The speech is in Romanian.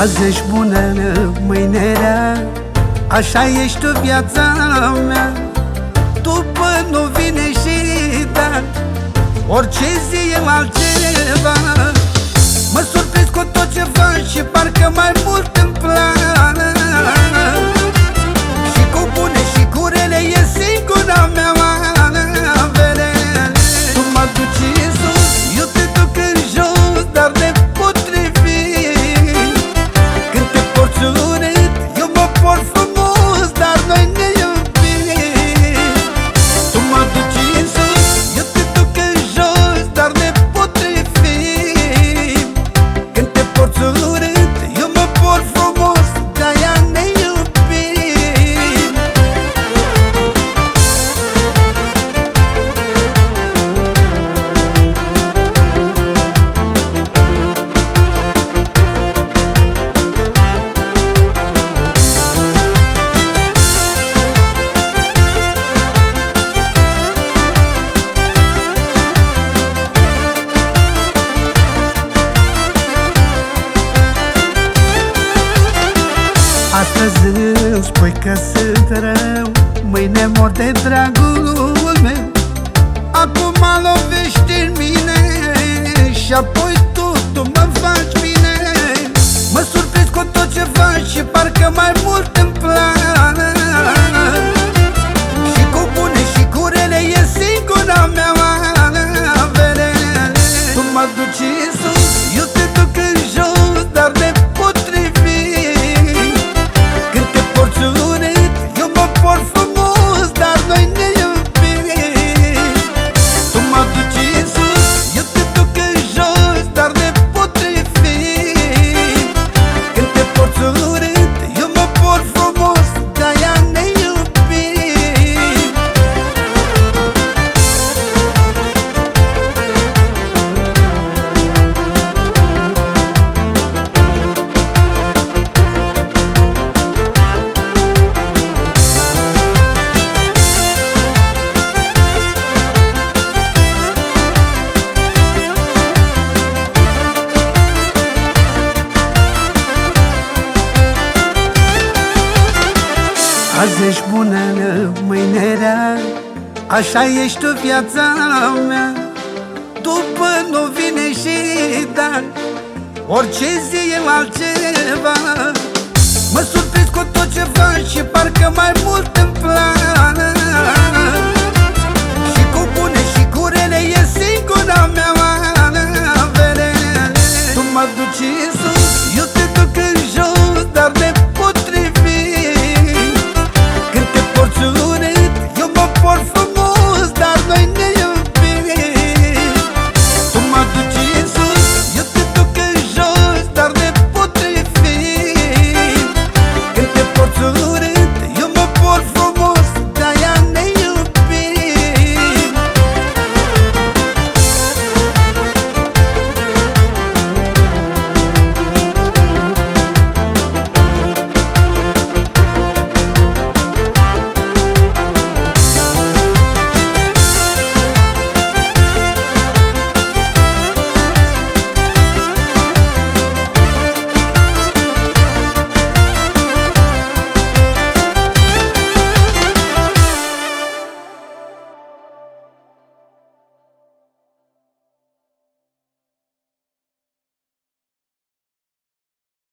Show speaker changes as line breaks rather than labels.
Azi ești bună, mâine rea Așa ești tu viața mea. După nu vine și da Orice zi e altceva. târziu Spui că sunt rău. Mâine mor de dragul meu. Acum lovești în mine Și apoi Azi ești bună, mâine rea Așa ești tu viața mea. După nu vine și dar Orice zi e altceva. Mă surprins cu tot ce faci Și parcă mai mult îmi place ben de